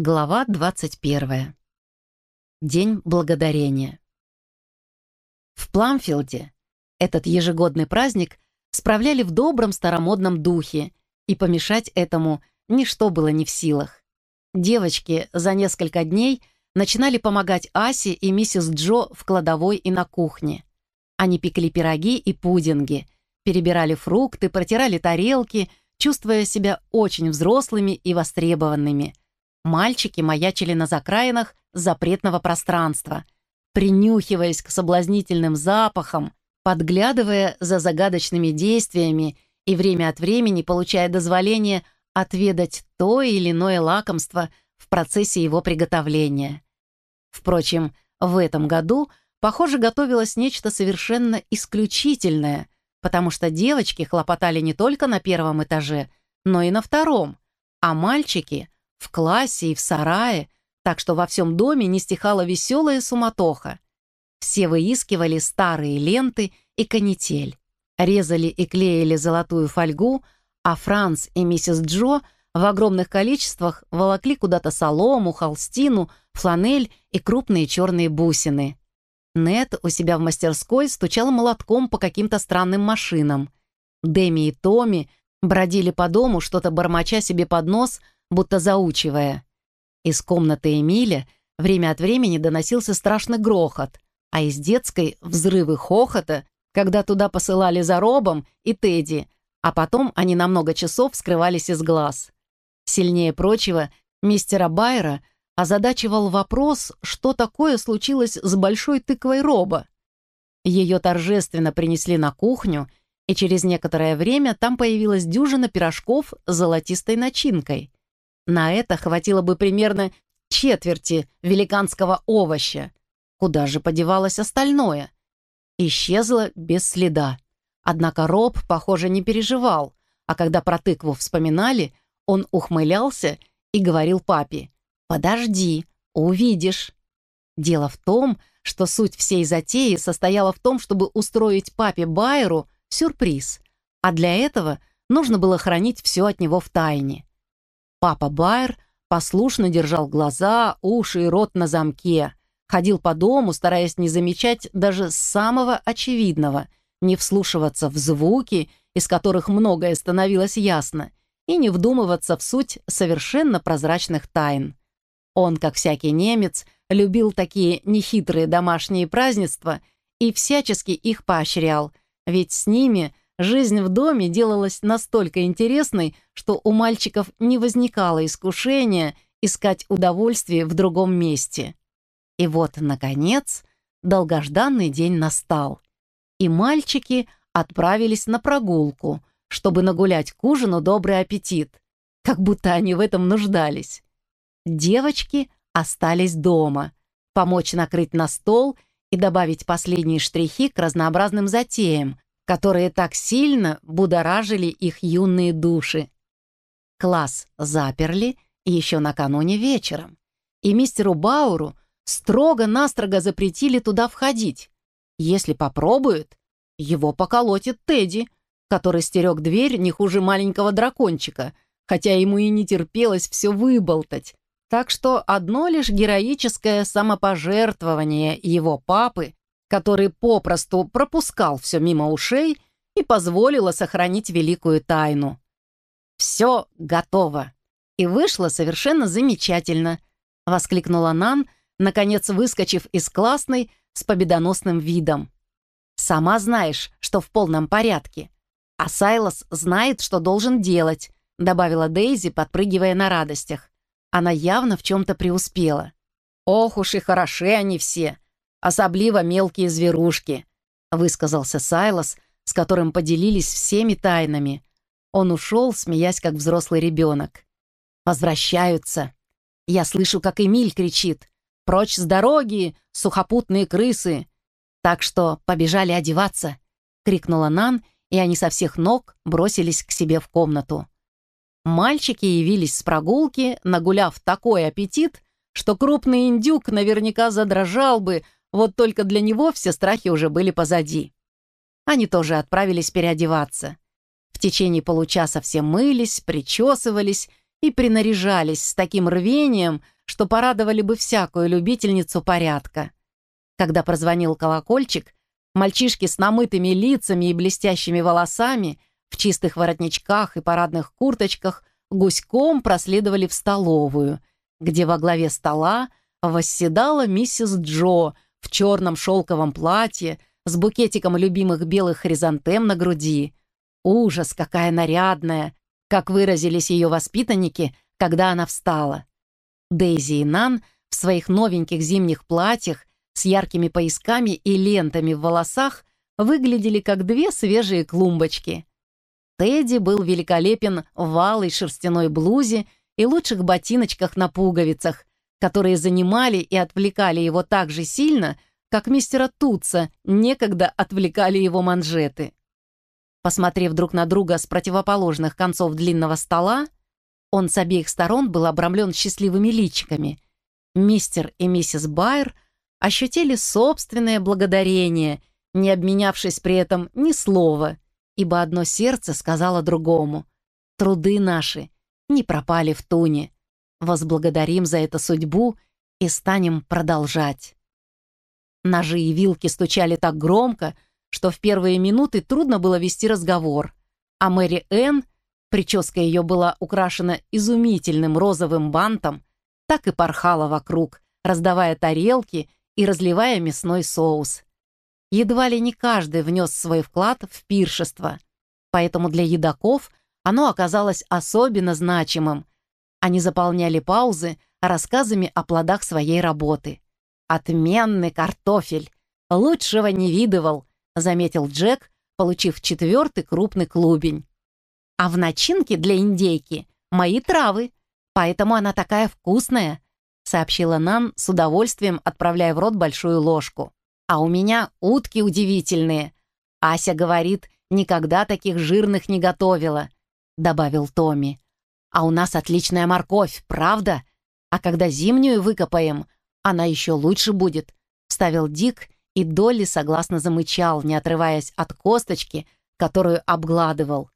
Глава 21. День благодарения. В Пламфилде этот ежегодный праздник справляли в добром старомодном духе, и помешать этому ничто было не в силах. Девочки за несколько дней начинали помогать Асе и миссис Джо в кладовой и на кухне. Они пекли пироги и пудинги, перебирали фрукты, протирали тарелки, чувствуя себя очень взрослыми и востребованными – Мальчики маячили на закраинах запретного пространства, принюхиваясь к соблазнительным запахам, подглядывая за загадочными действиями и время от времени получая дозволение отведать то или иное лакомство в процессе его приготовления. Впрочем, в этом году, похоже, готовилось нечто совершенно исключительное, потому что девочки хлопотали не только на первом этаже, но и на втором, а мальчики — в классе и в сарае, так что во всем доме не стихала веселая суматоха. Все выискивали старые ленты и канитель, резали и клеили золотую фольгу, а Франц и миссис Джо в огромных количествах волокли куда-то солому, холстину, фланель и крупные черные бусины. Нет у себя в мастерской стучал молотком по каким-то странным машинам. Дэми и Томми бродили по дому, что-то бормоча себе под нос — будто заучивая. Из комнаты Эмиля время от времени доносился страшный грохот, а из детской — взрывы хохота, когда туда посылали за Робом и Тедди, а потом они на много часов скрывались из глаз. Сильнее прочего, мистера Байера озадачивал вопрос, что такое случилось с большой тыквой Роба. Ее торжественно принесли на кухню, и через некоторое время там появилась дюжина пирожков с золотистой начинкой. На это хватило бы примерно четверти великанского овоща. Куда же подевалось остальное? Исчезло без следа. Однако Роб, похоже, не переживал, а когда про тыкву вспоминали, он ухмылялся и говорил папе «Подожди, увидишь». Дело в том, что суть всей затеи состояла в том, чтобы устроить папе Байеру сюрприз, а для этого нужно было хранить все от него в тайне. Папа Байер послушно держал глаза, уши и рот на замке, ходил по дому, стараясь не замечать даже самого очевидного, не вслушиваться в звуки, из которых многое становилось ясно, и не вдумываться в суть совершенно прозрачных тайн. Он, как всякий немец, любил такие нехитрые домашние празднества и всячески их поощрял, ведь с ними – Жизнь в доме делалась настолько интересной, что у мальчиков не возникало искушения искать удовольствие в другом месте. И вот, наконец, долгожданный день настал. И мальчики отправились на прогулку, чтобы нагулять к ужину добрый аппетит, как будто они в этом нуждались. Девочки остались дома, помочь накрыть на стол и добавить последние штрихи к разнообразным затеям, которые так сильно будоражили их юные души. Класс заперли еще накануне вечером, и мистеру Бауру строго-настрого запретили туда входить. Если попробует, его поколотит Тедди, который стерег дверь не хуже маленького дракончика, хотя ему и не терпелось все выболтать. Так что одно лишь героическое самопожертвование его папы который попросту пропускал все мимо ушей и позволило сохранить великую тайну. «Все готово!» И вышло совершенно замечательно, воскликнула Нан, наконец выскочив из классной с победоносным видом. «Сама знаешь, что в полном порядке. А Сайлос знает, что должен делать», добавила Дейзи, подпрыгивая на радостях. Она явно в чем-то преуспела. «Ох уж и хороши они все!» Особливо мелкие зверушки», — высказался Сайлос, с которым поделились всеми тайнами. Он ушел, смеясь, как взрослый ребенок. «Возвращаются. Я слышу, как Эмиль кричит. «Прочь с дороги, сухопутные крысы!» «Так что побежали одеваться!» — крикнула Нан, и они со всех ног бросились к себе в комнату. Мальчики явились с прогулки, нагуляв такой аппетит, что крупный индюк наверняка задрожал бы, вот только для него все страхи уже были позади. Они тоже отправились переодеваться. В течение получаса все мылись, причесывались и принаряжались с таким рвением, что порадовали бы всякую любительницу порядка. Когда прозвонил колокольчик, мальчишки с намытыми лицами и блестящими волосами, в чистых воротничках и парадных курточках, гуськом проследовали в столовую, где во главе стола восседала миссис Джо в черном шелковом платье с букетиком любимых белых хризантем на груди. Ужас, какая нарядная, как выразились ее воспитанники, когда она встала. Дейзи и Нан в своих новеньких зимних платьях с яркими поясками и лентами в волосах выглядели как две свежие клумбочки. Тедди был великолепен в алой шерстяной блузе и лучших ботиночках на пуговицах, которые занимали и отвлекали его так же сильно, как мистера Тутса некогда отвлекали его манжеты. Посмотрев друг на друга с противоположных концов длинного стола, он с обеих сторон был обрамлен счастливыми личиками. Мистер и миссис Байер ощутили собственное благодарение, не обменявшись при этом ни слова, ибо одно сердце сказало другому. «Труды наши не пропали в туне. Возблагодарим за это судьбу и станем продолжать». Ножи и вилки стучали так громко, что в первые минуты трудно было вести разговор, а Мэри Энн, прическа ее была украшена изумительным розовым бантом, так и порхала вокруг, раздавая тарелки и разливая мясной соус. Едва ли не каждый внес свой вклад в пиршество, поэтому для едоков оно оказалось особенно значимым. Они заполняли паузы рассказами о плодах своей работы. «Отменный картофель! Лучшего не видывал!» заметил Джек, получив четвертый крупный клубень. «А в начинке для индейки мои травы, поэтому она такая вкусная», сообщила Нан с удовольствием, отправляя в рот большую ложку. «А у меня утки удивительные. Ася говорит, никогда таких жирных не готовила», добавил Томми. «А у нас отличная морковь, правда? А когда зимнюю выкопаем, она еще лучше будет», вставил Дик и Долли согласно замычал, не отрываясь от косточки, которую обгладывал.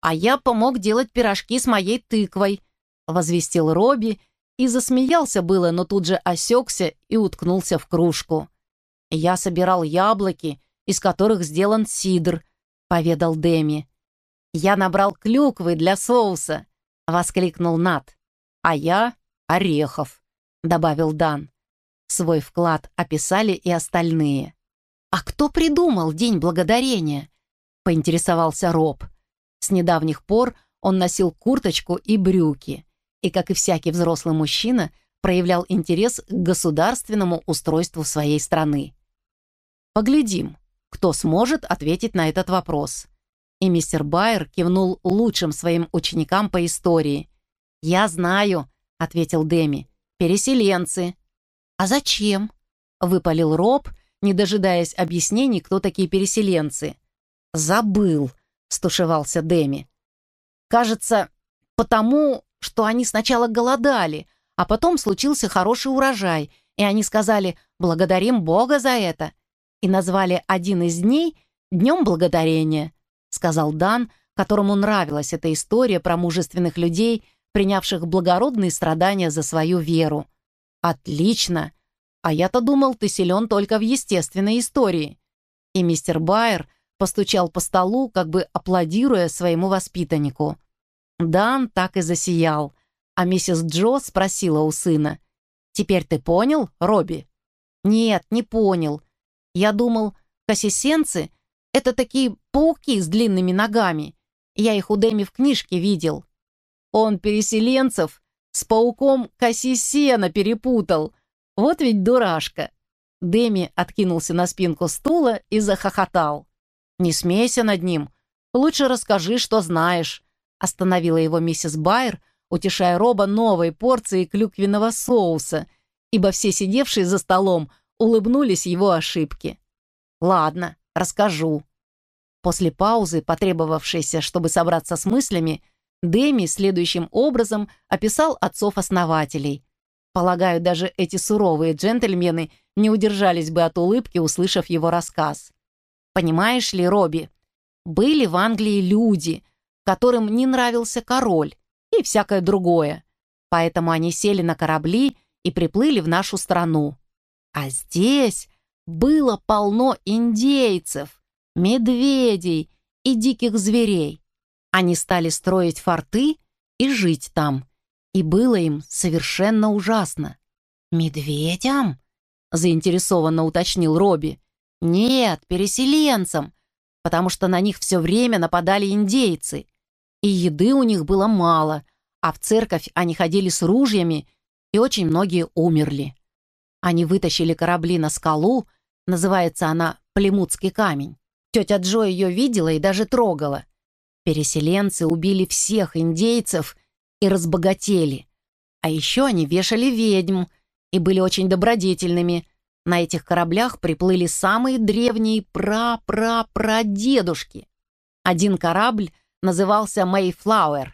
«А я помог делать пирожки с моей тыквой», — возвестил Робби и засмеялся было, но тут же осекся и уткнулся в кружку. «Я собирал яблоки, из которых сделан сидр», — поведал Деми. «Я набрал клюквы для соуса», — воскликнул Нат. «А я — орехов», — добавил Дан. Свой вклад описали и остальные. «А кто придумал День Благодарения?» — поинтересовался Роб. С недавних пор он носил курточку и брюки, и, как и всякий взрослый мужчина, проявлял интерес к государственному устройству своей страны. «Поглядим, кто сможет ответить на этот вопрос». И мистер Байер кивнул лучшим своим ученикам по истории. «Я знаю», — ответил Деми, — «переселенцы, «А зачем?» — выпалил Роб, не дожидаясь объяснений, кто такие переселенцы. «Забыл», — стушевался Деми. «Кажется, потому, что они сначала голодали, а потом случился хороший урожай, и они сказали «благодарим Бога за это» и назвали один из дней «Днем Благодарения», — сказал Дан, которому нравилась эта история про мужественных людей, принявших благородные страдания за свою веру. «Отлично! А я-то думал, ты силен только в естественной истории». И мистер Байер постучал по столу, как бы аплодируя своему воспитаннику. Дан так и засиял, а миссис Джо спросила у сына. «Теперь ты понял, Робби?» «Нет, не понял. Я думал, кассисенцы — это такие пауки с длинными ногами. Я их у Дэми в книжке видел». «Он переселенцев с пауком Кассисена перепутал. Вот ведь дурашка!» Дэми откинулся на спинку стула и захохотал. «Не смейся над ним. Лучше расскажи, что знаешь», — остановила его миссис Байер, утешая Роба новой порцией клюквенного соуса, ибо все сидевшие за столом улыбнулись его ошибке. «Ладно, расскажу». После паузы, потребовавшейся, чтобы собраться с мыслями, Дэми следующим образом описал отцов-основателей. Полагаю, даже эти суровые джентльмены не удержались бы от улыбки, услышав его рассказ. Понимаешь ли, Робби, были в Англии люди, которым не нравился король, и всякое другое. Поэтому они сели на корабли и приплыли в нашу страну. А здесь было полно индейцев, медведей и диких зверей. Они стали строить форты и жить там. И было им совершенно ужасно. «Медведям?» — заинтересованно уточнил Робби. «Нет, переселенцам, потому что на них все время нападали индейцы, и еды у них было мало, а в церковь они ходили с ружьями, и очень многие умерли. Они вытащили корабли на скалу, называется она Племутский камень. Тетя Джо ее видела и даже трогала. Переселенцы убили всех индейцев и разбогатели. А еще они вешали ведьм и были очень добродетельными. На этих кораблях приплыли самые древние пра-пра-прадедушки. Один корабль назывался Mayflower,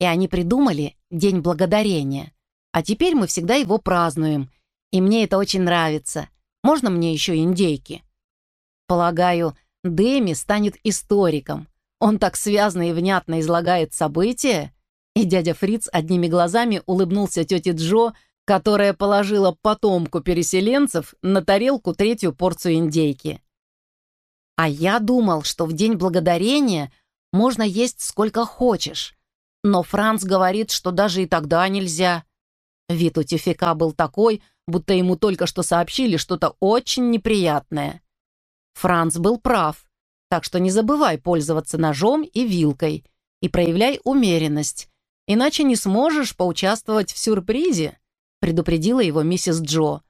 и они придумали День Благодарения. А теперь мы всегда его празднуем, и мне это очень нравится. Можно мне еще индейки? Полагаю, Дэми станет историком. Он так связно и внятно излагает события. И дядя Фриц одними глазами улыбнулся тете Джо, которая положила потомку переселенцев на тарелку третью порцию индейки. А я думал, что в День Благодарения можно есть сколько хочешь. Но Франц говорит, что даже и тогда нельзя. Вид у Тюфика был такой, будто ему только что сообщили что-то очень неприятное. Франц был прав, так что не забывай пользоваться ножом и вилкой и проявляй умеренность, иначе не сможешь поучаствовать в сюрпризе, предупредила его миссис Джо.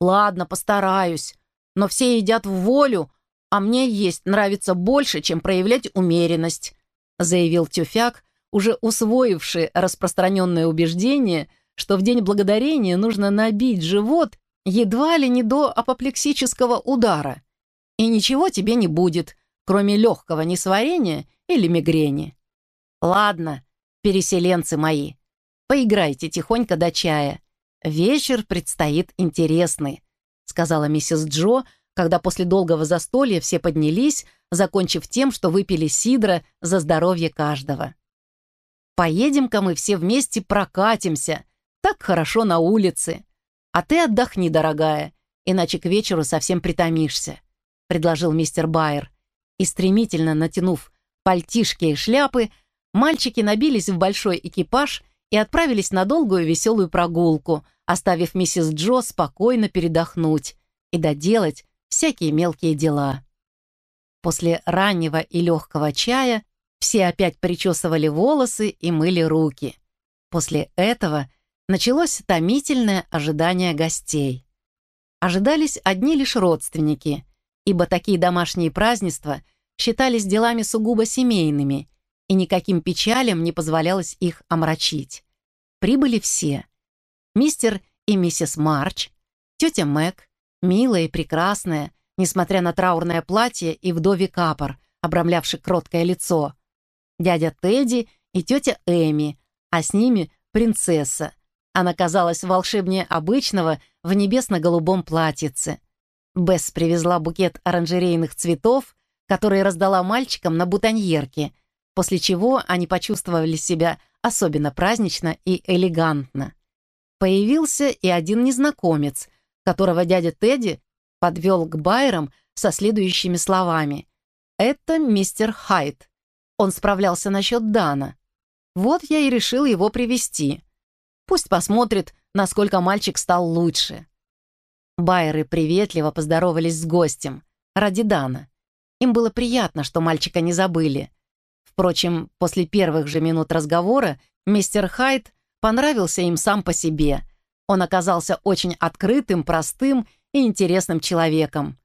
Ладно, постараюсь, но все едят в волю, а мне есть нравится больше, чем проявлять умеренность, заявил Тюфяк, уже усвоивший распространенное убеждение, что в День Благодарения нужно набить живот едва ли не до апоплексического удара. И ничего тебе не будет, кроме легкого несварения или мигрени. Ладно, переселенцы мои, поиграйте тихонько до чая. Вечер предстоит интересный, сказала миссис Джо, когда после долгого застолья все поднялись, закончив тем, что выпили сидра за здоровье каждого. Поедем-ка мы все вместе прокатимся. Так хорошо на улице. А ты отдохни, дорогая, иначе к вечеру совсем притомишься», — предложил мистер Байер. И стремительно натянув пальтишки и шляпы, мальчики набились в большой экипаж и отправились на долгую веселую прогулку, оставив миссис Джо спокойно передохнуть и доделать всякие мелкие дела. После раннего и легкого чая все опять причесывали волосы и мыли руки. После этого началось томительное ожидание гостей. Ожидались одни лишь родственники, ибо такие домашние празднества считались делами сугубо семейными, и никаким печалям не позволялось их омрачить. Прибыли все. Мистер и миссис Марч, тетя Мэг, милая и прекрасная, несмотря на траурное платье и вдовий капор, обрамлявший кроткое лицо, дядя Тедди и тетя Эми, а с ними принцесса. Она казалась волшебнее обычного в небесно-голубом платьице. Бесс привезла букет оранжерейных цветов, который раздала мальчикам на бутоньерке, после чего они почувствовали себя особенно празднично и элегантно. Появился и один незнакомец, которого дядя Тедди подвел к Байерам со следующими словами. «Это мистер Хайт. Он справлялся насчет Дана. Вот я и решил его привести. Пусть посмотрит, насколько мальчик стал лучше. Байеры приветливо поздоровались с гостем. Ради Дана. Им было приятно, что мальчика не забыли. Впрочем, после первых же минут разговора мистер Хайт понравился им сам по себе. Он оказался очень открытым, простым и интересным человеком.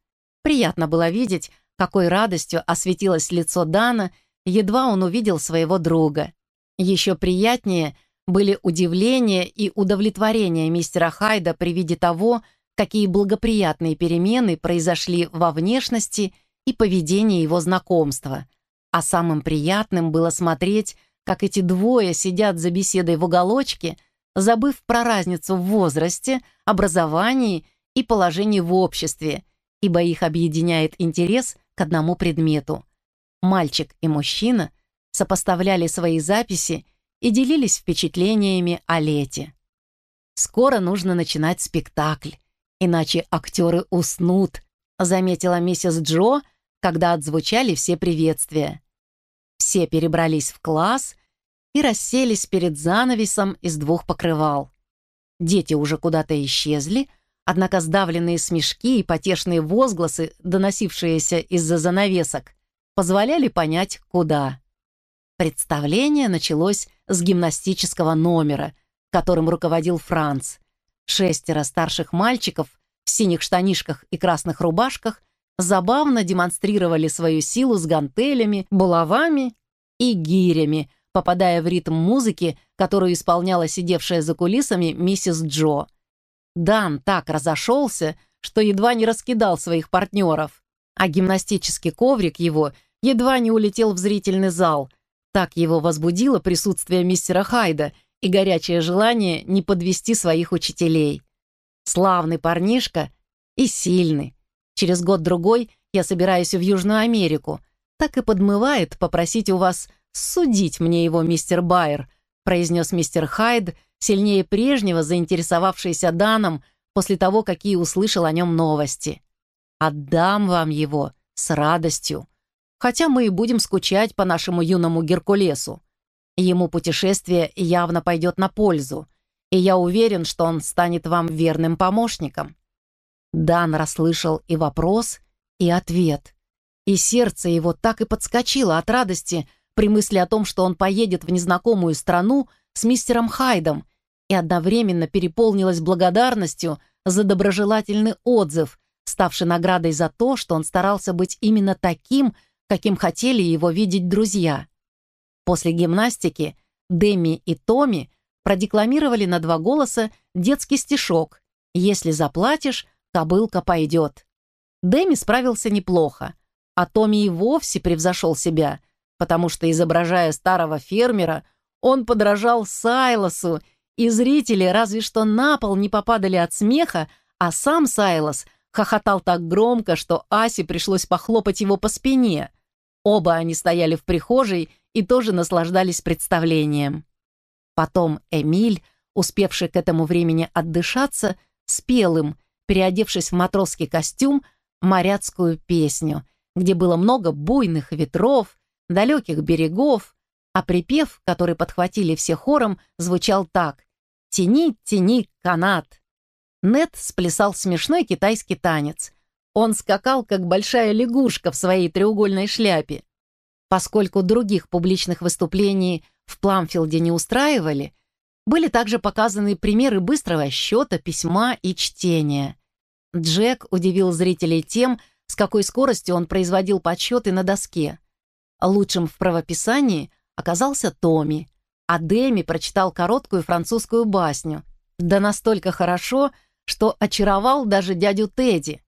Приятно было видеть, какой радостью осветилось лицо Дана, едва он увидел своего друга. Еще приятнее были удивление и удовлетворение мистера Хайда при виде того, какие благоприятные перемены произошли во внешности и поведении его знакомства. А самым приятным было смотреть, как эти двое сидят за беседой в уголочке, забыв про разницу в возрасте, образовании и положении в обществе, ибо их объединяет интерес к одному предмету. Мальчик и мужчина сопоставляли свои записи и делились впечатлениями о лете. «Скоро нужно начинать спектакль, иначе актеры уснут», заметила миссис Джо, когда отзвучали все приветствия. Все перебрались в класс и расселись перед занавесом из двух покрывал. Дети уже куда-то исчезли, однако сдавленные смешки и потешные возгласы, доносившиеся из-за занавесок, позволяли понять, куда. Представление началось с гимнастического номера, которым руководил Франц. Шестеро старших мальчиков в синих штанишках и красных рубашках забавно демонстрировали свою силу с гантелями, булавами и гирями, попадая в ритм музыки, которую исполняла сидевшая за кулисами миссис Джо. Дан так разошелся, что едва не раскидал своих партнеров, а гимнастический коврик его едва не улетел в зрительный зал. Так его возбудило присутствие мистера Хайда и горячее желание не подвести своих учителей. Славный парнишка и сильный. Через год-другой я собираюсь в Южную Америку. Так и подмывает попросить у вас судить мне его, мистер Байер», произнес мистер Хайд, сильнее прежнего заинтересовавшийся Даном после того, какие услышал о нем новости. «Отдам вам его с радостью, хотя мы и будем скучать по нашему юному Геркулесу. Ему путешествие явно пойдет на пользу, и я уверен, что он станет вам верным помощником». Дан расслышал и вопрос, и ответ. И сердце его так и подскочило от радости при мысли о том, что он поедет в незнакомую страну с мистером Хайдом, и одновременно переполнилось благодарностью за доброжелательный отзыв, ставший наградой за то, что он старался быть именно таким, каким хотели его видеть друзья. После гимнастики Деми и Томи продекламировали на два голоса детский стишок «Если заплатишь, кобылка пойдет». Дэми справился неплохо, а Томми и вовсе превзошел себя, потому что, изображая старого фермера, он подражал Сайлосу, и зрители разве что на пол не попадали от смеха, а сам Сайлос хохотал так громко, что Асе пришлось похлопать его по спине. Оба они стояли в прихожей и тоже наслаждались представлением. Потом Эмиль, успевший к этому времени отдышаться, спел им, переодевшись в матросский костюм, моряцкую песню, где было много буйных ветров, далеких берегов, а припев, который подхватили все хором, звучал так «Тяни, тяни, канат». Нед сплясал смешной китайский танец. Он скакал, как большая лягушка в своей треугольной шляпе. Поскольку других публичных выступлений в Пламфилде не устраивали, были также показаны примеры быстрого счета, письма и чтения. Джек удивил зрителей тем, с какой скоростью он производил подсчеты на доске. Лучшим в правописании оказался Томми, а Дэми прочитал короткую французскую басню, да настолько хорошо, что очаровал даже дядю Тедди.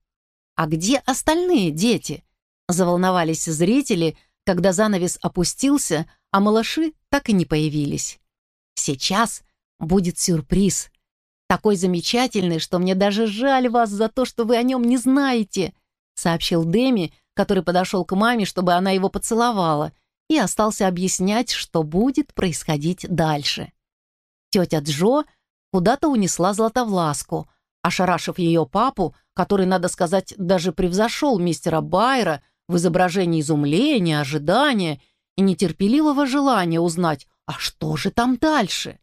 «А где остальные дети?» — заволновались зрители, когда занавес опустился, а малыши так и не появились. «Сейчас будет сюрприз», такой замечательный, что мне даже жаль вас за то, что вы о нем не знаете», сообщил Дэми, который подошел к маме, чтобы она его поцеловала, и остался объяснять, что будет происходить дальше. Тетя Джо куда-то унесла Златовласку, ошарашив ее папу, который, надо сказать, даже превзошел мистера Байера в изображении изумления, ожидания и нетерпеливого желания узнать, а что же там дальше?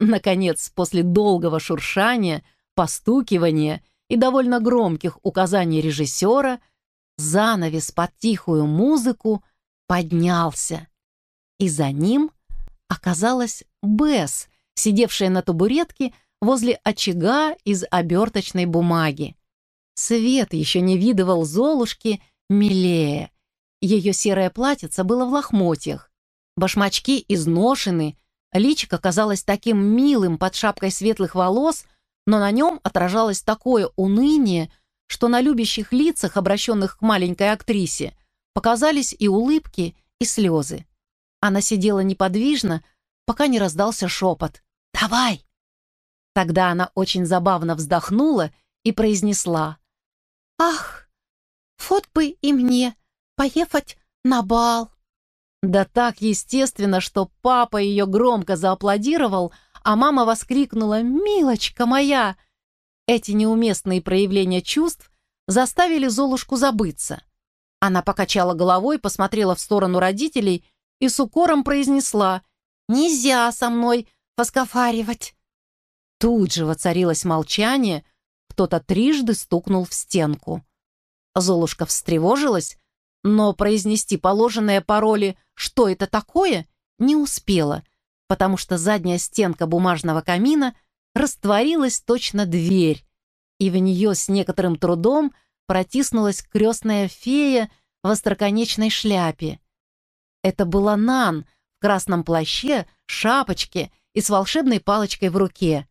Наконец, после долгого шуршания, постукивания и довольно громких указаний режиссера, занавес под тихую музыку поднялся. И за ним оказалась Бесс, сидевшая на табуретке возле очага из оберточной бумаги. Свет еще не видывал Золушки милее. Ее серое платьице было в лохмотьях. Башмачки изношены, Личико казалось таким милым под шапкой светлых волос, но на нем отражалось такое уныние, что на любящих лицах, обращенных к маленькой актрисе, показались и улыбки, и слезы. Она сидела неподвижно, пока не раздался шепот «Давай!». Тогда она очень забавно вздохнула и произнесла «Ах, вот бы и мне поехать на бал!» Да так естественно, что папа ее громко зааплодировал, а мама воскликнула «Милочка моя!». Эти неуместные проявления чувств заставили Золушку забыться. Она покачала головой, посмотрела в сторону родителей и с укором произнесла «Нельзя со мной поскафаривать». Тут же воцарилось молчание, кто-то трижды стукнул в стенку. Золушка встревожилась, но произнести положенные пароли «Что это такое?» не успела, потому что задняя стенка бумажного камина растворилась точно дверь, и в нее с некоторым трудом протиснулась крестная фея в остроконечной шляпе. Это была Нан в красном плаще, шапочке и с волшебной палочкой в руке.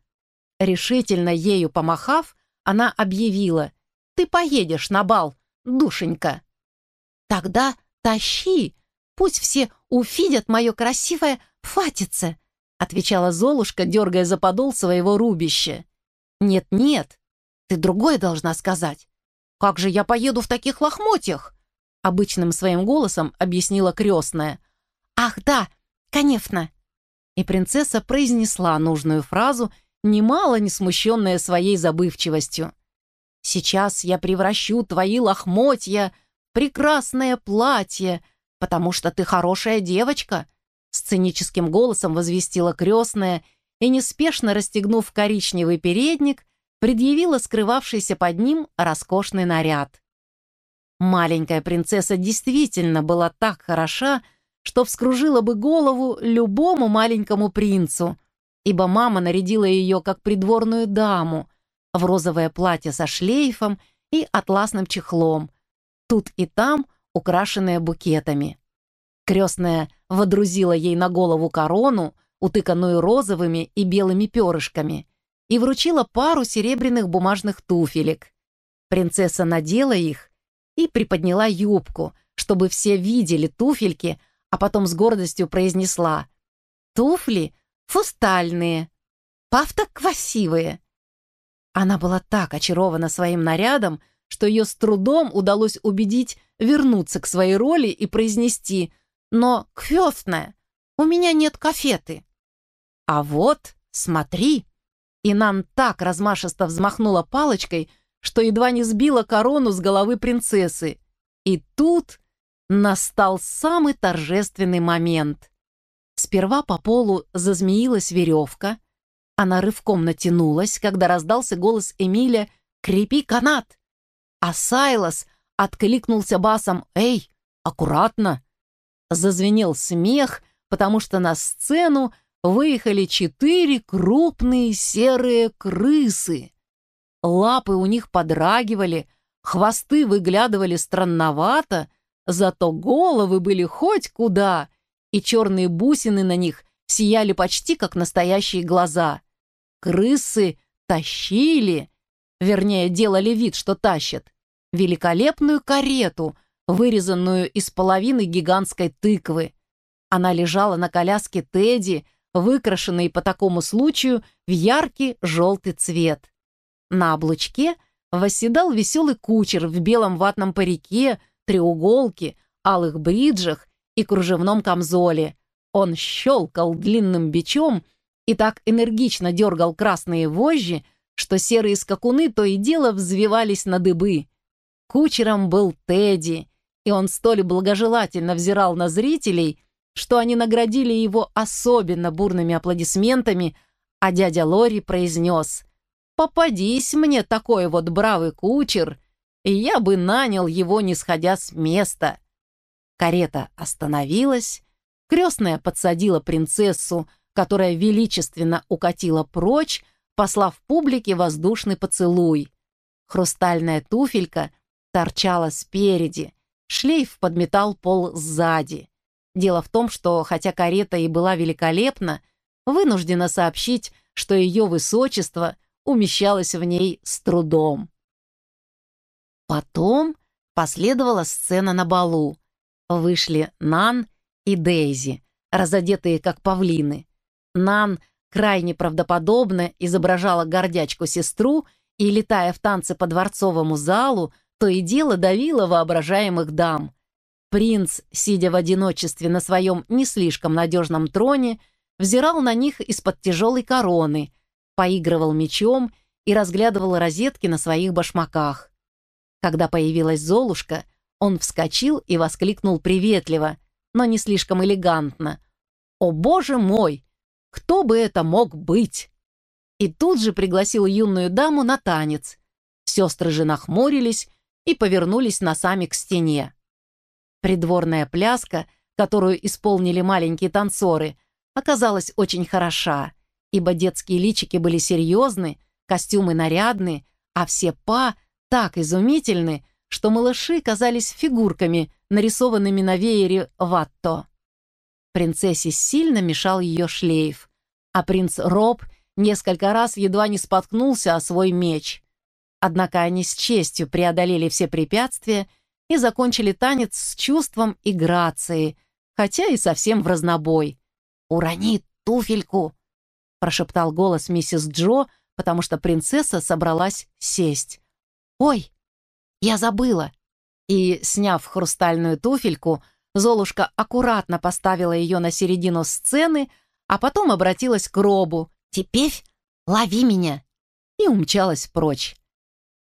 Решительно ею помахав, она объявила «Ты поедешь на бал, душенька!» «Тогда тащи, пусть все увидят мое красивое фатице», отвечала Золушка, дергая за подол своего рубища. «Нет-нет, ты другое должна сказать. Как же я поеду в таких лохмотьях?» Обычным своим голосом объяснила крестная. «Ах, да, конечно!» И принцесса произнесла нужную фразу, немало не смущенная своей забывчивостью. «Сейчас я превращу твои лохмотья в прекрасное платье, потому что ты хорошая девочка», сценическим голосом возвестила крестная и, неспешно расстегнув коричневый передник, предъявила скрывавшийся под ним роскошный наряд. Маленькая принцесса действительно была так хороша, что вскружила бы голову любому маленькому принцу, ибо мама нарядила ее как придворную даму в розовое платье со шлейфом и атласным чехлом, тут и там украшенное букетами. Крестная водрузила ей на голову корону, утыканную розовыми и белыми перышками, и вручила пару серебряных бумажных туфелек. Принцесса надела их и приподняла юбку, чтобы все видели туфельки, а потом с гордостью произнесла «Туфли фустальные, павта красивые». Она была так очарована своим нарядом, что ее с трудом удалось убедить вернуться к своей роли и произнести «Но, квёстная, у меня нет кафеты». «А вот, смотри», и Нан так размашисто взмахнула палочкой, что едва не сбила корону с головы принцессы. И тут настал самый торжественный момент. Сперва по полу зазмеилась веревка, она рывком натянулась, когда раздался голос Эмиля «Крепи канат!» А Сайлос откликнулся басом «Эй, аккуратно!» Зазвенел смех, потому что на сцену выехали четыре крупные серые крысы. Лапы у них подрагивали, хвосты выглядывали странновато, зато головы были хоть куда, и черные бусины на них сияли почти как настоящие глаза. Крысы тащили, вернее, делали вид, что тащат, великолепную карету, вырезанную из половины гигантской тыквы. Она лежала на коляске Тедди, выкрашенный по такому случаю в яркий желтый цвет. На облучке восседал веселый кучер в белом ватном парике, треуголке, алых бриджах и кружевном камзоле. Он щелкал длинным бичом и так энергично дергал красные вожжи, что серые скакуны то и дело взвивались на дыбы. Кучером был Тедди, и он столь благожелательно взирал на зрителей, что они наградили его особенно бурными аплодисментами, а дядя Лори произнес «Попадись мне такой вот бравый кучер, и я бы нанял его, не сходя с места». Карета остановилась, крестная подсадила принцессу, которая величественно укатила прочь, послав публике воздушный поцелуй. Хрустальная туфелька торчала спереди, шлейф подметал пол сзади. Дело в том, что, хотя карета и была великолепна, вынуждена сообщить, что ее высочество умещалось в ней с трудом. Потом последовала сцена на балу. Вышли Нан и Дейзи, разодетые как павлины. Нан крайне правдоподобно изображала гордячку-сестру и, летая в танце по дворцовому залу, то и дело давила воображаемых дам. Принц, сидя в одиночестве на своем не слишком надежном троне, взирал на них из-под тяжелой короны, поигрывал мечом и разглядывал розетки на своих башмаках. Когда появилась Золушка, он вскочил и воскликнул приветливо, но не слишком элегантно. «О, боже мой! Кто бы это мог быть?» И тут же пригласил юную даму на танец. Сестры же нахмурились и повернулись носами к стене. Придворная пляска, которую исполнили маленькие танцоры, оказалась очень хороша, ибо детские личики были серьезны, костюмы нарядны, а все па так изумительны, что малыши казались фигурками, нарисованными на веере ватто. Принцессе сильно мешал ее шлейф, а принц Роб несколько раз едва не споткнулся о свой меч. Однако они с честью преодолели все препятствия и закончили танец с чувством и грацией, хотя и совсем в разнобой. «Урони туфельку!» — прошептал голос миссис Джо, потому что принцесса собралась сесть. «Ой, я забыла!» И, сняв хрустальную туфельку, Золушка аккуратно поставила ее на середину сцены, а потом обратилась к Робу. «Теперь лови меня!» и умчалась прочь.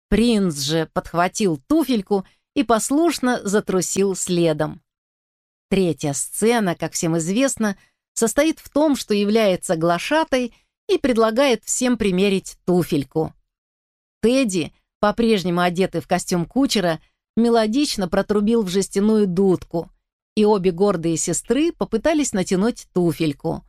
Принц же подхватил туфельку и послушно затрусил следом. Третья сцена, как всем известно, состоит в том, что является глашатой и предлагает всем примерить туфельку. Тедди, по-прежнему одетый в костюм кучера, мелодично протрубил в жестяную дудку, и обе гордые сестры попытались натянуть туфельку.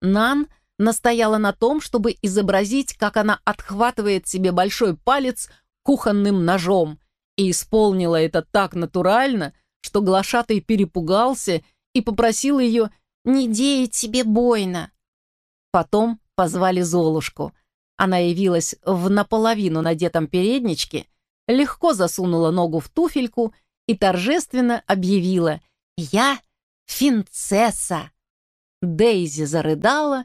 Нан настояла на том, чтобы изобразить, как она отхватывает себе большой палец кухонным ножом, и исполнила это так натурально, что глашатый перепугался и попросил ее «не деять себе бойно». Потом позвали Золушку. Она явилась в наполовину надетом передничке, легко засунула ногу в туфельку и торжественно объявила «Я финцесса». Дейзи зарыдала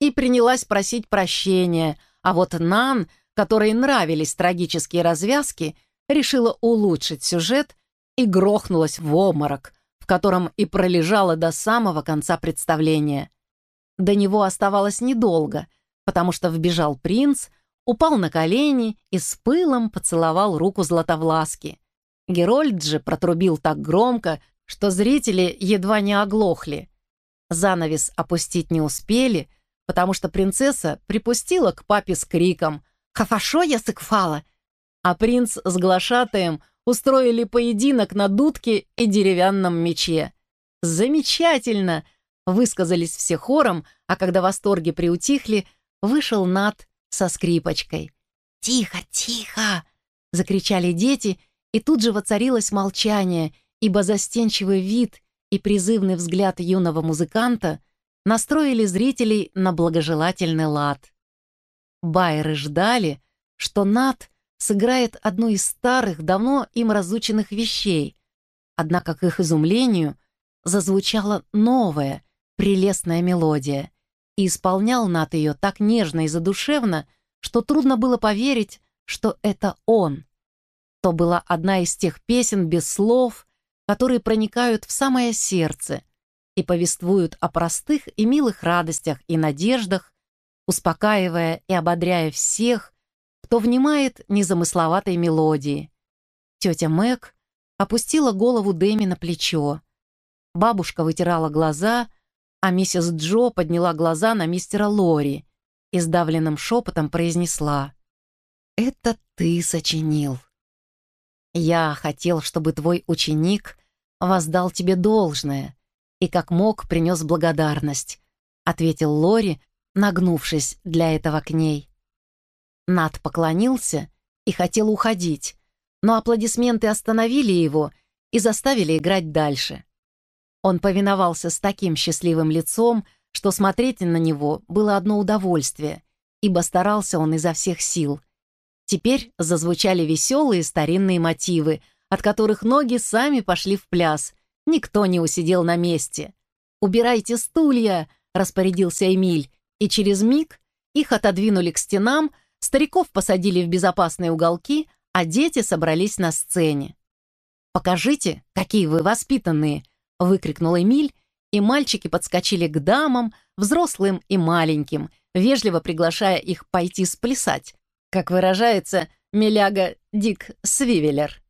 и принялась просить прощения, а вот Нан, которой нравились трагические развязки, решила улучшить сюжет и грохнулась в обморок, в котором и пролежала до самого конца представления. До него оставалось недолго, потому что вбежал принц, упал на колени и с пылом поцеловал руку Златовласки. Герольд же протрубил так громко, что зрители едва не оглохли. Занавес опустить не успели, потому что принцесса припустила к папе с криком «Хафашо я сыкфала! а принц с глашатаем устроили поединок на дудке и деревянном мече. «Замечательно!» — высказались все хором, а когда восторги приутихли, вышел Над со скрипочкой. «Тихо, тихо!» — закричали дети, и тут же воцарилось молчание, ибо застенчивый вид и призывный взгляд юного музыканта настроили зрителей на благожелательный лад. Байеры ждали, что Над сыграет одну из старых, давно им разученных вещей. Однако, к их изумлению, зазвучала новая, прелестная мелодия, и исполнял Нат ее так нежно и задушевно, что трудно было поверить, что это он. То была одна из тех песен без слов, которые проникают в самое сердце и повествуют о простых и милых радостях и надеждах, успокаивая и ободряя всех, кто внимает незамысловатой мелодии. Тетя Мэг опустила голову Дэми на плечо. Бабушка вытирала глаза, а миссис Джо подняла глаза на мистера Лори и сдавленным шепотом произнесла «Это ты сочинил». «Я хотел, чтобы твой ученик воздал тебе должное и как мог принес благодарность», ответил Лори, нагнувшись для этого к ней. Над поклонился и хотел уходить, но аплодисменты остановили его и заставили играть дальше. Он повиновался с таким счастливым лицом, что смотреть на него было одно удовольствие, ибо старался он изо всех сил. Теперь зазвучали веселые старинные мотивы, от которых ноги сами пошли в пляс. Никто не усидел на месте. «Убирайте стулья!» — распорядился Эмиль, и через миг их отодвинули к стенам, Стариков посадили в безопасные уголки, а дети собрались на сцене. «Покажите, какие вы воспитанные!» — выкрикнул Эмиль, и мальчики подскочили к дамам, взрослым и маленьким, вежливо приглашая их пойти сплясать, как выражается Миляга Дик Свивеллер.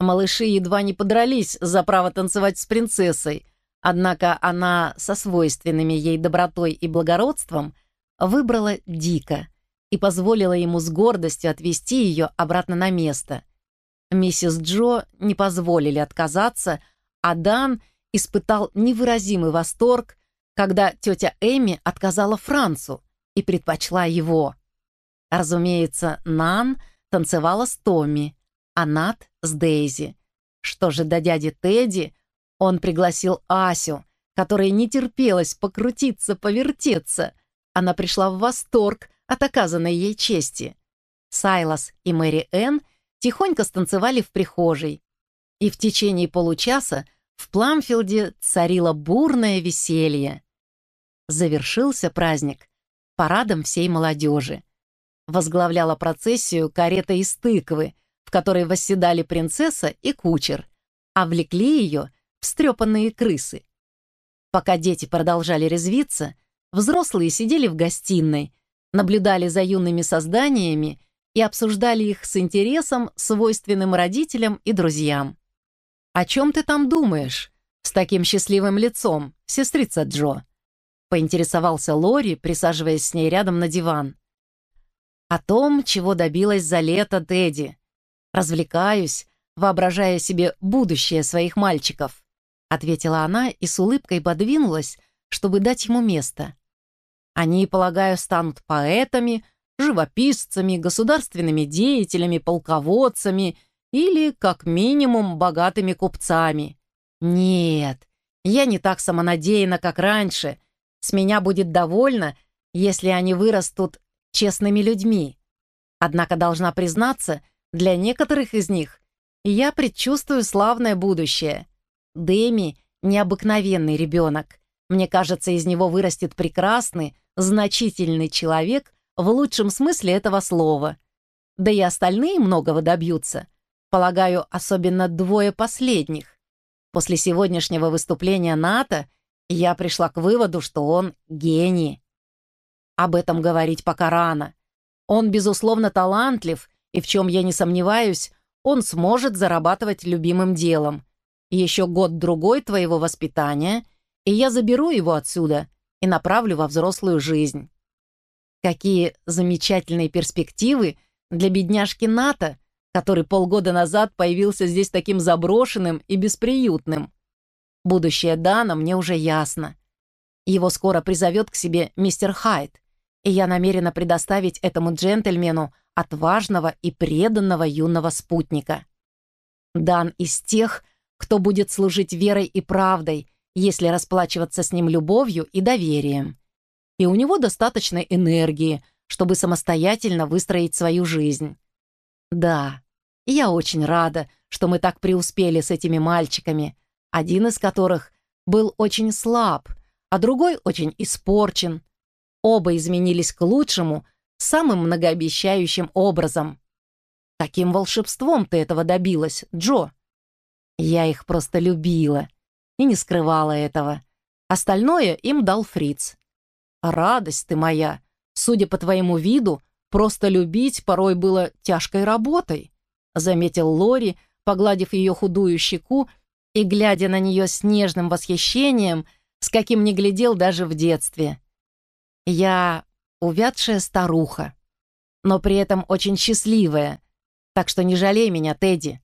Малыши едва не подрались за право танцевать с принцессой, однако она со свойственными ей добротой и благородством выбрала Дика и позволила ему с гордостью отвести ее обратно на место. Миссис Джо не позволили отказаться, а Дан испытал невыразимый восторг, когда тетя Эми отказала Францу и предпочла его. Разумеется, Нан танцевала с Томми, а Нат с Дейзи. Что же до дяди Тедди, он пригласил Асю, которая не терпелась покрутиться, повертеться. Она пришла в восторг от оказанной ей чести. Сайлас и Мэри Энн тихонько станцевали в прихожей, и в течение получаса в Пламфилде царило бурное веселье. Завершился праздник парадом всей молодежи. Возглавляла процессию карета из тыквы, в которой восседали принцесса и кучер, а влекли ее встрепанные крысы. Пока дети продолжали резвиться, взрослые сидели в гостиной, наблюдали за юными созданиями и обсуждали их с интересом, свойственным родителям и друзьям. «О чем ты там думаешь?» с таким счастливым лицом, сестрица Джо?» — поинтересовался Лори, присаживаясь с ней рядом на диван. «О том, чего добилась за лето Дэдди. Развлекаюсь, воображая себе будущее своих мальчиков», — ответила она и с улыбкой подвинулась, чтобы дать ему место. «Они, полагаю, станут поэтами, живописцами, государственными деятелями, полководцами или, как минимум, богатыми купцами. Нет, я не так самонадеянна, как раньше. С меня будет довольно, если они вырастут честными людьми. Однако должна признаться, для некоторых из них я предчувствую славное будущее. Дэми — необыкновенный ребенок. Мне кажется, из него вырастет прекрасный, значительный человек в лучшем смысле этого слова. Да и остальные многого добьются. Полагаю, особенно двое последних. После сегодняшнего выступления НАТО я пришла к выводу, что он гений. Об этом говорить пока рано. Он, безусловно, талантлив, и в чем я не сомневаюсь, он сможет зарабатывать любимым делом. Еще год-другой твоего воспитания, и я заберу его отсюда и направлю во взрослую жизнь. Какие замечательные перспективы для бедняжки НАТО, который полгода назад появился здесь таким заброшенным и бесприютным. Будущее Дана мне уже ясно. Его скоро призовет к себе мистер Хайт, и я намерена предоставить этому джентльмену отважного и преданного юного спутника. Дан из тех, кто будет служить верой и правдой, если расплачиваться с ним любовью и доверием и у него достаточно энергии, чтобы самостоятельно выстроить свою жизнь. Да, я очень рада, что мы так преуспели с этими мальчиками, один из которых был очень слаб, а другой очень испорчен. Оба изменились к лучшему самым многообещающим образом. Каким волшебством ты этого добилась, Джо? Я их просто любила и не скрывала этого. Остальное им дал Фриц. «Радость ты моя! Судя по твоему виду, просто любить порой было тяжкой работой», заметил Лори, погладив ее худую щеку и глядя на нее с нежным восхищением, с каким не глядел даже в детстве. «Я увядшая старуха, но при этом очень счастливая, так что не жалей меня, Тедди».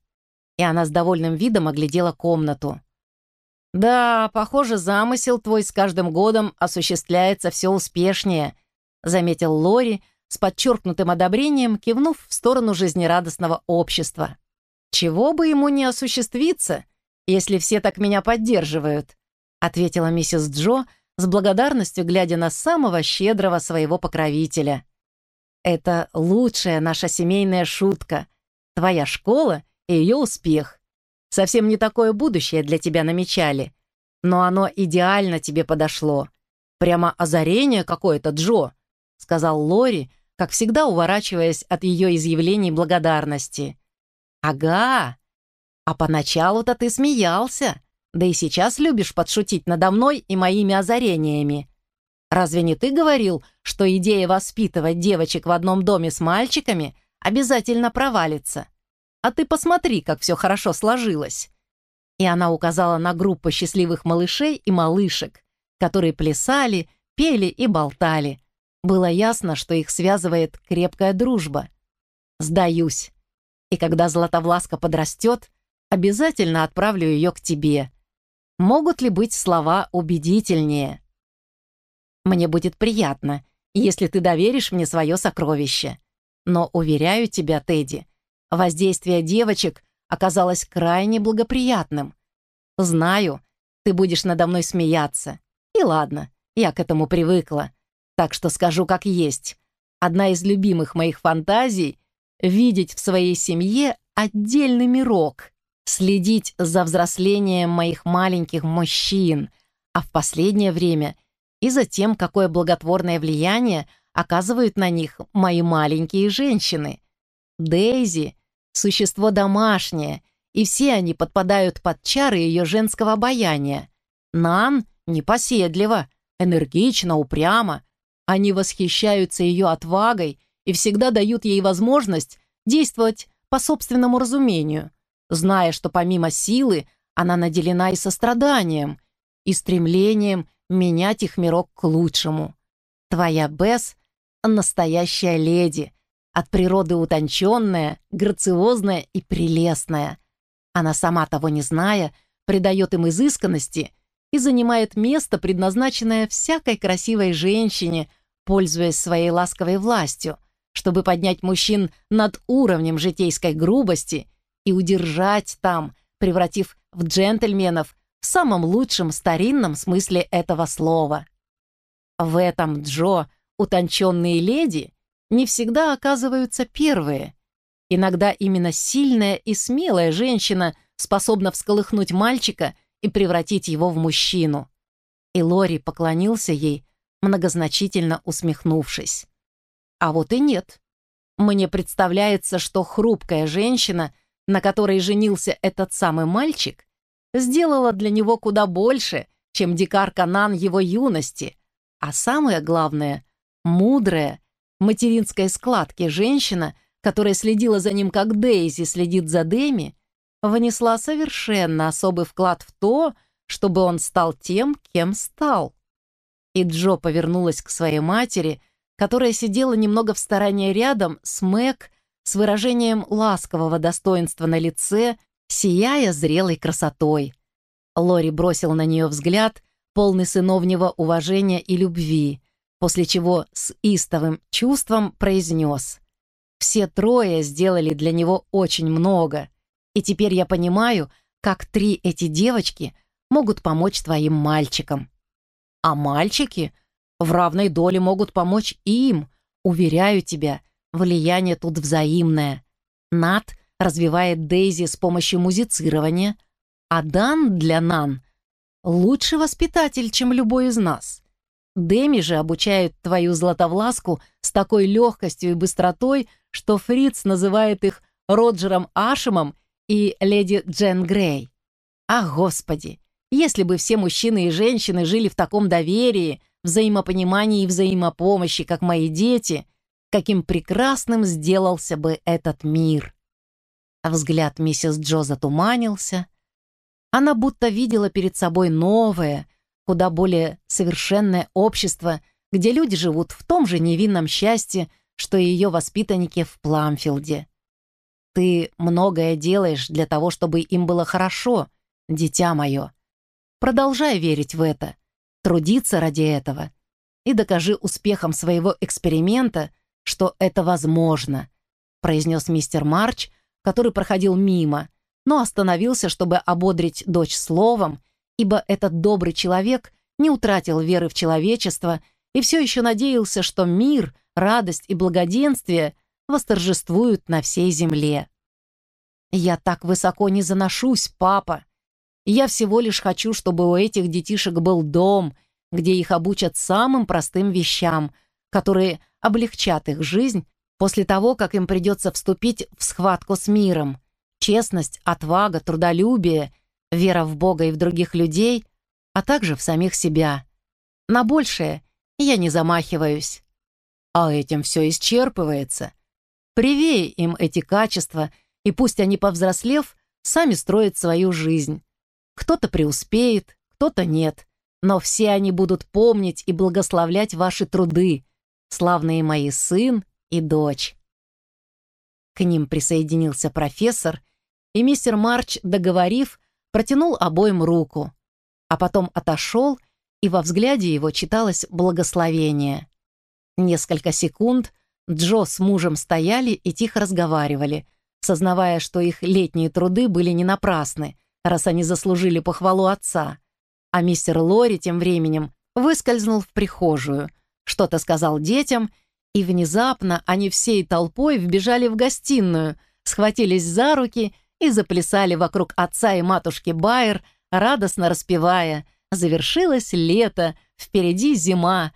И она с довольным видом оглядела комнату. «Да, похоже, замысел твой с каждым годом осуществляется все успешнее», заметил Лори с подчеркнутым одобрением, кивнув в сторону жизнерадостного общества. «Чего бы ему не осуществиться, если все так меня поддерживают?» ответила миссис Джо с благодарностью, глядя на самого щедрого своего покровителя. «Это лучшая наша семейная шутка. Твоя школа и ее успех. Совсем не такое будущее для тебя намечали. Но оно идеально тебе подошло. Прямо озарение какое-то, Джо», — сказал Лори, как всегда уворачиваясь от ее изъявлений благодарности. «Ага, А поначалу-то ты смеялся, да и сейчас любишь подшутить надо мной и моими озарениями. Разве не ты говорил, что идея воспитывать девочек в одном доме с мальчиками обязательно провалится? А ты посмотри, как все хорошо сложилось. И она указала на группу счастливых малышей и малышек, которые плясали, пели и болтали. Было ясно, что их связывает крепкая дружба. Сдаюсь. И когда Златовласка подрастет, обязательно отправлю ее к тебе. Могут ли быть слова убедительнее? Мне будет приятно, если ты доверишь мне свое сокровище. Но, уверяю тебя, Тедди, воздействие девочек оказалось крайне благоприятным. Знаю, ты будешь надо мной смеяться. И ладно, я к этому привыкла. Так что скажу как есть. Одна из любимых моих фантазий — видеть в своей семье отдельный мирок, следить за взрослением моих маленьких мужчин, а в последнее время и за тем, какое благотворное влияние оказывают на них мои маленькие женщины. Дейзи — существо домашнее, и все они подпадают под чары ее женского обаяния. Нан непоседлива, энергично, упрямо. Они восхищаются ее отвагой и всегда дают ей возможность действовать по собственному разумению, зная, что помимо силы она наделена и состраданием, и стремлением менять их мирок к лучшему. Твоя Бесс — настоящая леди, от природы утонченная, грациозная и прелестная. Она сама того не зная, придает им изысканности и занимает место, предназначенное всякой красивой женщине, пользуясь своей ласковой властью, чтобы поднять мужчин над уровнем житейской грубости и удержать там, превратив в джентльменов в самом лучшем старинном смысле этого слова. В этом Джо утонченные леди не всегда оказываются первые. Иногда именно сильная и смелая женщина способна всколыхнуть мальчика и превратить его в мужчину. И Лори поклонился ей, многозначительно усмехнувшись. А вот и нет. Мне представляется, что хрупкая женщина, на которой женился этот самый мальчик, сделала для него куда больше, чем дикар Канан его юности, а самое главное — мудрая, материнской складки женщина, которая следила за ним, как Дейзи следит за Дэми, внесла совершенно особый вклад в то, чтобы он стал тем, кем стал. И Джо повернулась к своей матери, которая сидела немного в стороне рядом с Мэг с выражением ласкового достоинства на лице сияя зрелой красотой. Лори бросил на нее взгляд, полный сыновнего уважения и любви, после чего с истовым чувством произнес. «Все трое сделали для него очень много, и теперь я понимаю, как три эти девочки могут помочь твоим мальчикам. А мальчики в равной доле могут помочь им, уверяю тебя, влияние тут взаимное. Над развивает Дейзи с помощью музицирования, а Дан для Нан лучший воспитатель, чем любой из нас. Деми же обучает твою златовласку с такой легкостью и быстротой, что Фриц называет их Роджером Ашемом и леди Джен Грей. Ах, Господи! Если бы все мужчины и женщины жили в таком доверии, взаимопонимании и взаимопомощи, как мои дети, каким прекрасным сделался бы этот мир. А взгляд миссис Джо затуманился. Она будто видела перед собой новое, куда более совершенное общество, где люди живут в том же невинном счастье, что и ее воспитанники в Пламфилде. Ты многое делаешь для того, чтобы им было хорошо, дитя мое. Продолжай верить в это, трудиться ради этого и докажи успехом своего эксперимента, что это возможно, произнес мистер Марч, который проходил мимо, но остановился, чтобы ободрить дочь словом, ибо этот добрый человек не утратил веры в человечество и все еще надеялся, что мир, радость и благоденствие восторжествуют на всей земле. «Я так высоко не заношусь, папа. Я всего лишь хочу, чтобы у этих детишек был дом, где их обучат самым простым вещам, которые облегчат их жизнь после того, как им придется вступить в схватку с миром. Честность, отвага, трудолюбие, вера в Бога и в других людей, а также в самих себя. На большее я не замахиваюсь. А этим все исчерпывается. Привей им эти качества, и пусть они, повзрослев, сами строят свою жизнь. Кто-то преуспеет, кто-то нет, но все они будут помнить и благословлять ваши труды, славные мои сын и дочь. К ним присоединился профессор, и мистер Марч, договорив, протянул обоим руку, а потом отошел, и во взгляде его читалось благословение. Несколько секунд Джо с мужем стояли и тихо разговаривали, сознавая, что их летние труды были не напрасны, раз они заслужили похвалу отца. А мистер Лори тем временем выскользнул в прихожую, что-то сказал детям, и внезапно они всей толпой вбежали в гостиную, схватились за руки и заплясали вокруг отца и матушки Байер, радостно распевая «Завершилось лето, впереди зима,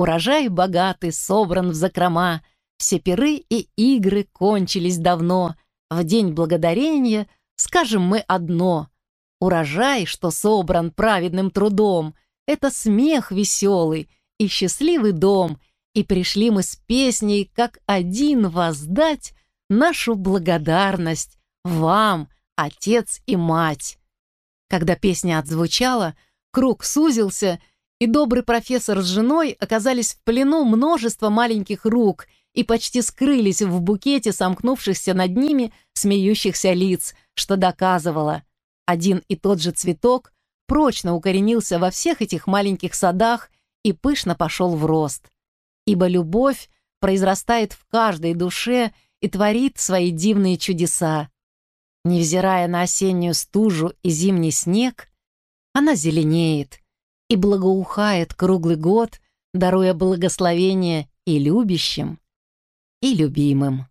урожай богатый собран в закрома, все пиры и игры кончились давно, в день благодарения скажем мы одно — урожай, что собран праведным трудом, это смех веселый и счастливый дом, и пришли мы с песней, как один воздать нашу благодарность вам, отец и мать. Когда песня отзвучала, круг сузился, и добрый профессор с женой оказались в плену множества маленьких рук и почти скрылись в букете сомкнувшихся над ними смеющихся лиц, что доказывало, один и тот же цветок прочно укоренился во всех этих маленьких садах и пышно пошел в рост. Ибо любовь произрастает в каждой душе и творит свои дивные чудеса. Невзирая на осеннюю стужу и зимний снег, она зеленеет и благоухает круглый год, даруя благословение и любящим, и любимым.